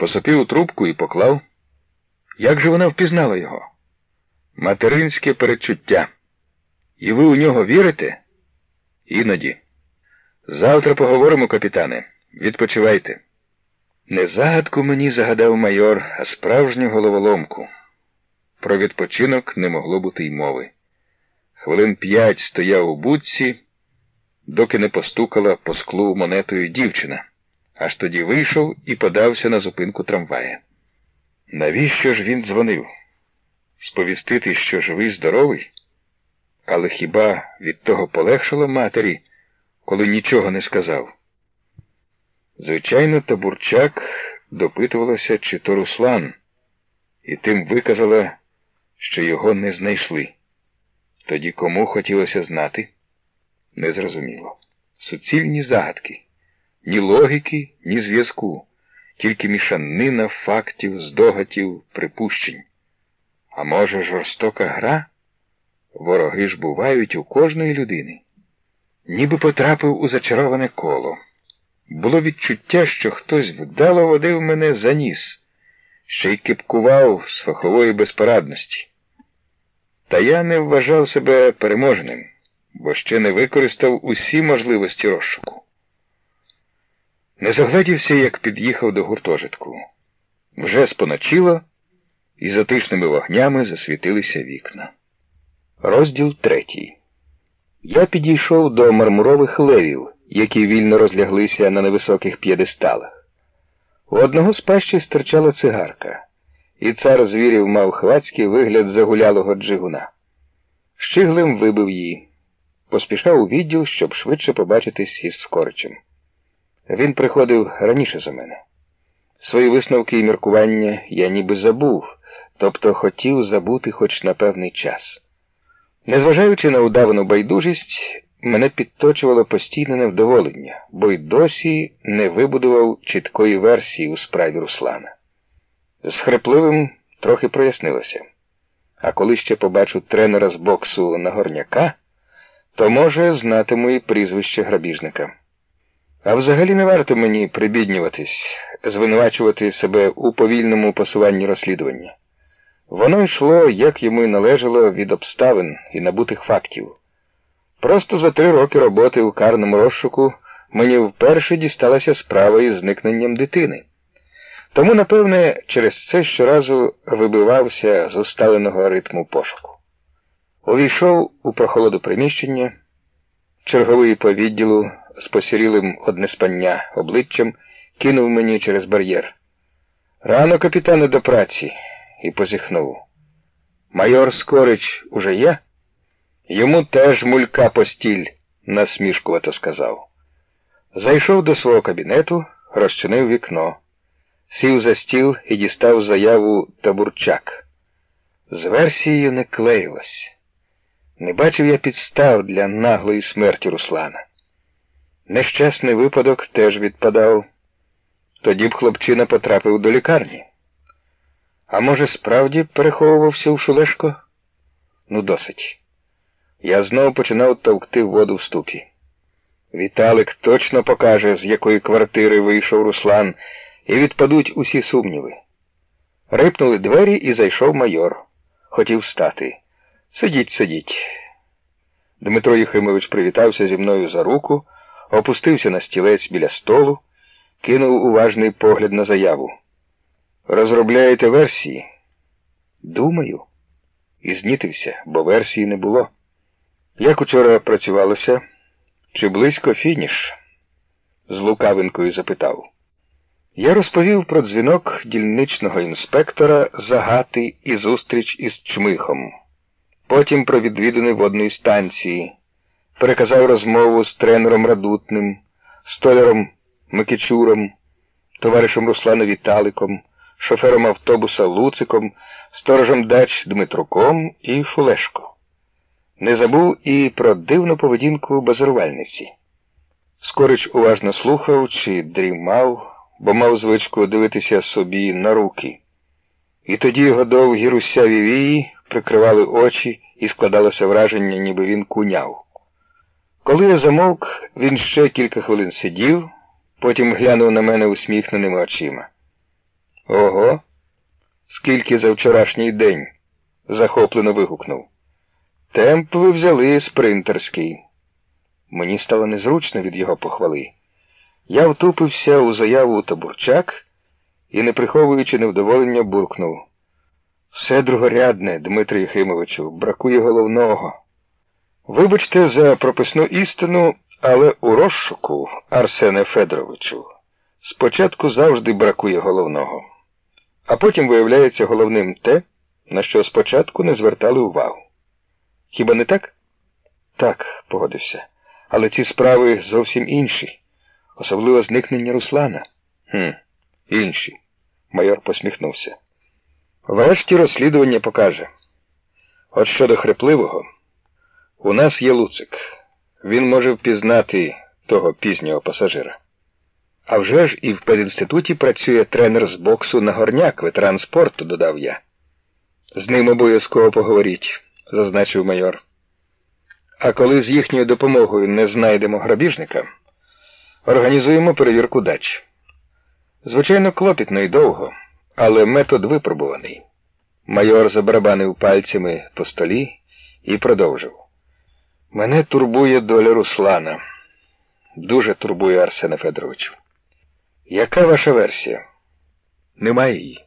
посопів у трубку і поклав. Як же вона впізнала його? Материнське передчуття. І ви у нього вірите? Іноді. Завтра поговоримо, капітане. Відпочивайте. Не загадку мені загадав майор, а справжню головоломку. Про відпочинок не могло бути й мови. Хвилин п'ять стояв у будці, доки не постукала по склу монетою дівчина, аж тоді вийшов і подався на зупинку трамвая. Навіщо ж він дзвонив? Сповістити, що живий, здоровий? Але хіба від того полегшало матері, коли нічого не сказав? Звичайно, Табурчак допитувалася, чи то Руслан, і тим виказала, що його не знайшли. Тоді кому хотілося знати? Незрозуміло. Суцільні загадки, ні логіки, ні зв'язку, тільки мішанина фактів, здогатів, припущень. А може, жорстока гра? Вороги ж бувають у кожної людини. Ніби потрапив у зачароване коло. Було відчуття, що хтось вдало водив мене за ніс, ще й кипкував з фахової безпорадності. Та я не вважав себе переможеним, бо ще не використав усі можливості розшуку. Не загледівся, як під'їхав до гуртожитку. Вже споночило, і затишними вогнями засвітилися вікна. Розділ третій. Я підійшов до мармурових левів, які вільно розляглися на невисоких п'єдесталах. У одного з пащі стирчала цигарка, і цар звірів мав хвацький вигляд загулялого джигуна. Щиглем вибив її, поспішав у відділ, щоб швидше побачитись із Скоричем. Він приходив раніше за мене. Свої висновки і міркування я ніби забув, тобто хотів забути хоч на певний час. Незважаючи на удавану байдужість, мене підточувало постійне невдоволення, бо й досі не вибудував чіткої версії у справі Руслана. З хрипливим трохи прояснилося. А коли ще побачу тренера з боксу Нагорняка, то, може, знатиму і прізвище грабіжника. А взагалі не варто мені прибіднюватись, звинувачувати себе у повільному посуванні розслідування. Воно йшло, як йому належало, від обставин і набутих фактів. Просто за три роки роботи у карному розшуку мені вперше дісталася справа із зникненням дитини. Тому, напевне, через це щоразу вибивався з усталеного ритму пошуку. Увійшов у прохолоду приміщення, черговий по відділу з посірілим однеспання обличчям кинув мені через бар'єр. Рано, капітане, до праці, і позіхнув. Майор Скорич уже є? Йому теж мулька постіль, насмішкувато сказав. Зайшов до свого кабінету, розчинив вікно, сів за стіл і дістав заяву табурчак. З версією не клеїлось. Не бачив я підстав для наглої смерті Руслана. Нещасний випадок теж відпадав. Тоді б хлопчина потрапив до лікарні. А може, справді переховувався у Шулешко? Ну, досить. Я знову починав товкти воду в ступі. Віталик точно покаже, з якої квартири вийшов Руслан, і відпадуть усі сумніви. Рипнули двері і зайшов майор. Хотів встати. Сидіть, сидіть. Дмитро Єхимович привітався зі мною за руку, опустився на стілець біля столу, кинув уважний погляд на заяву. Розробляєте версії? Думаю. І знітився, бо версії не було. Як учора працювалося? Чи близько фініш? з лукавинкою запитав. Я розповів про дзвінок дільничного інспектора Загати і зустріч із чмихом. Потім про відвідини водної станції, переказав розмову з тренером Радутним, столяром Микичуром, товаришем Русланом Віталиком, шофером автобуса Луциком, сторожем дач Дмитруком і Фулешко. Не забув і про дивну поведінку базарувальниці. Скорич уважно слухав чи дрімав, бо мав звичку дивитися собі на руки. І тоді його довгі русяві вії прикривали очі і складалося враження, ніби він куняв. Коли я замовк, він ще кілька хвилин сидів, потім глянув на мене усміхненими очима. Ого. Скільки за вчорашній день? захоплено вигукнув. Темп ви взяли спринтерський. Мені стало незручно від його похвали. Я втупився у заяву табурчак і, не приховуючи невдоволення, буркнув. Все другорядне, Дмитрий Єхимовичу, бракує головного. Вибачте за прописну істину, але у розшуку, Арсене Федоровичу, спочатку завжди бракує головного, а потім виявляється головним те, на що спочатку не звертали увагу. Хіба не так? Так, погодився. Але ці справи зовсім інші, особливо зникнення Руслана. «Хм, Інші. Майор посміхнувся. Врешті розслідування покаже. От щодо хрипливого, у нас є Луцик. Він може впізнати того пізнього пасажира. А вже ж і в пединституті працює тренер з боксу Нагорняк, ветеран спорту, додав я. З ним обов'язково поговоріть, зазначив майор. А коли з їхньою допомогою не знайдемо грабіжника, організуємо перевірку дач. Звичайно, клопітно і довго, але метод випробуваний. Майор забарабанив пальцями по столі і продовжив. Мене турбує доля Руслана. Дуже турбує Арсена Федоровичу. Яка ваша версія? Немає її.